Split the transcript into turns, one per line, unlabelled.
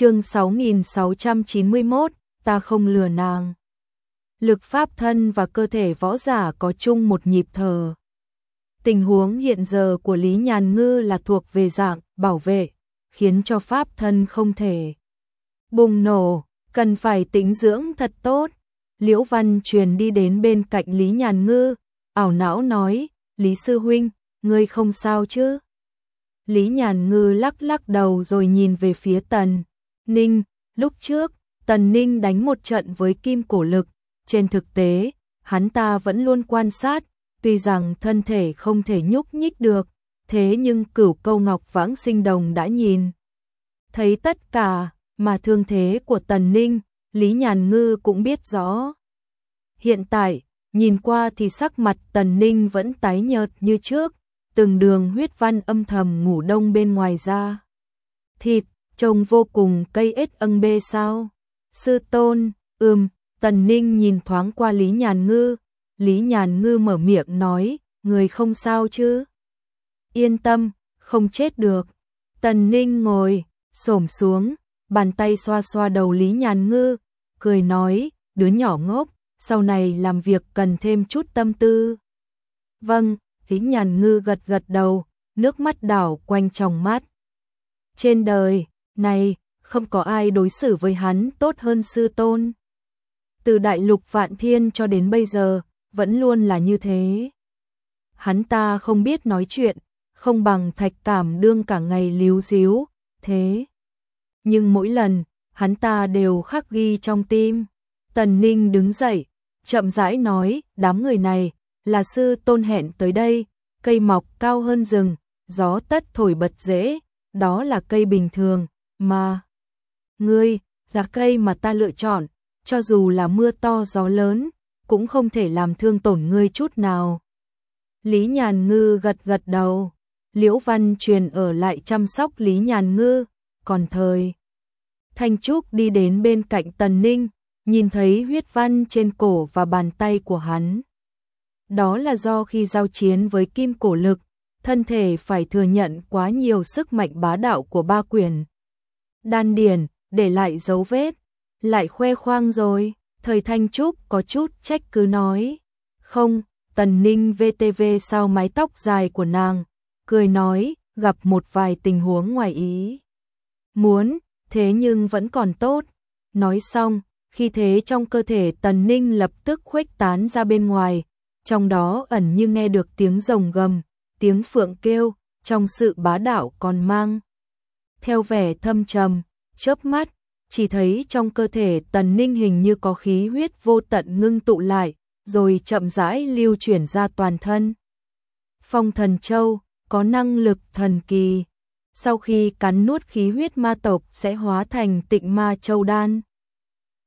chương 6691, ta không lừa nàng. Lực pháp thân và cơ thể võ giả có chung một nhịp thở. Tình huống hiện giờ của Lý Nhàn Ngư là thuộc về dạng bảo vệ, khiến cho pháp thân không thể bùng nổ, cần phải tĩnh dưỡng thật tốt. Liễu Văn truyền đi đến bên cạnh Lý Nhàn Ngư, ảo não nói, Lý Sư Huynh, ngươi không sao chứ? Lý Nhàn Ngư lắc lắc đầu rồi nhìn về phía Tần Ninh, lúc trước, Tần Ninh đánh một trận với kim cổ lực, trên thực tế, hắn ta vẫn luôn quan sát, tuy rằng thân thể không thể nhúc nhích được, thế nhưng cửu câu ngọc vãng sinh đồng đã nhìn. Thấy tất cả, mà thương thế của Tần Ninh, Lý Nhàn Ngư cũng biết rõ. Hiện tại, nhìn qua thì sắc mặt Tần Ninh vẫn tái nhợt như trước, từng đường huyết văn âm thầm ngủ đông bên ngoài ra. Thịt, trông vô cùng cây ếch âng bê sao. Sư tôn, ừm, Tần Ninh nhìn thoáng qua Lý Nhàn Ngư, Lý Nhàn Ngư mở miệng nói, người không sao chứ? Yên tâm, không chết được. Tần Ninh ngồi, xổm xuống, bàn tay xoa xoa đầu Lý Nhàn Ngư, cười nói, đứa nhỏ ngốc, sau này làm việc cần thêm chút tâm tư. Vâng, Lý Nhàn Ngư gật gật đầu, nước mắt đảo quanh trong mắt. Trên đời, này, không có ai đối xử với hắn tốt hơn sư tôn. Từ đại lục vạn thiên cho đến bây giờ, vẫn luôn là như thế. Hắn ta không biết nói chuyện, không bằng thạch cảm đương cả ngày líu díu, thế. Nhưng mỗi lần, hắn ta đều khắc ghi trong tim. Tần Ninh đứng dậy, chậm rãi nói, đám người này, là sư tôn hẹn tới đây, cây mọc cao hơn rừng, gió tất thổi bật dễ, đó là cây bình thường, mà. Ngươi, là cây mà ta lựa chọn, cho dù là mưa to gió lớn, cũng không thể làm thương tổn ngươi chút nào. Lý Nhàn Ngư gật gật đầu, Liễu Văn truyền ở lại chăm sóc Lý Nhàn Ngư, còn thời. Thanh Trúc đi đến bên cạnh Tần Ninh, nhìn thấy huyết văn trên cổ và bàn tay của hắn. Đó là do khi giao chiến với kim cổ lực, thân thể phải thừa nhận quá nhiều sức mạnh bá đạo của ba quyền. Đan điền, để lại dấu vết, lại khoe khoang rồi, thời Thanh Trúc có chút trách cứ nói. Không, Tần Ninh VTV sau mái tóc dài của nàng, cười nói, gặp một vài tình huống ngoài ý. Muốn, thế nhưng vẫn còn tốt. Nói xong, khi thế trong cơ thể Tần Ninh lập tức khuếch tán ra bên ngoài, trong đó ẩn như nghe được tiếng rồng gầm, tiếng phượng kêu, trong sự bá đạo còn mang. Theo vẻ thâm trầm, chớp mắt, chỉ thấy trong cơ thể Tần Ninh hình như có khí huyết vô tận ngưng tụ lại, rồi chậm rãi lưu chuyển ra toàn thân. Phong thần châu có năng lực thần kỳ. Sau khi cắn nuốt khí huyết ma tộc sẽ hóa thành tịnh ma châu đan.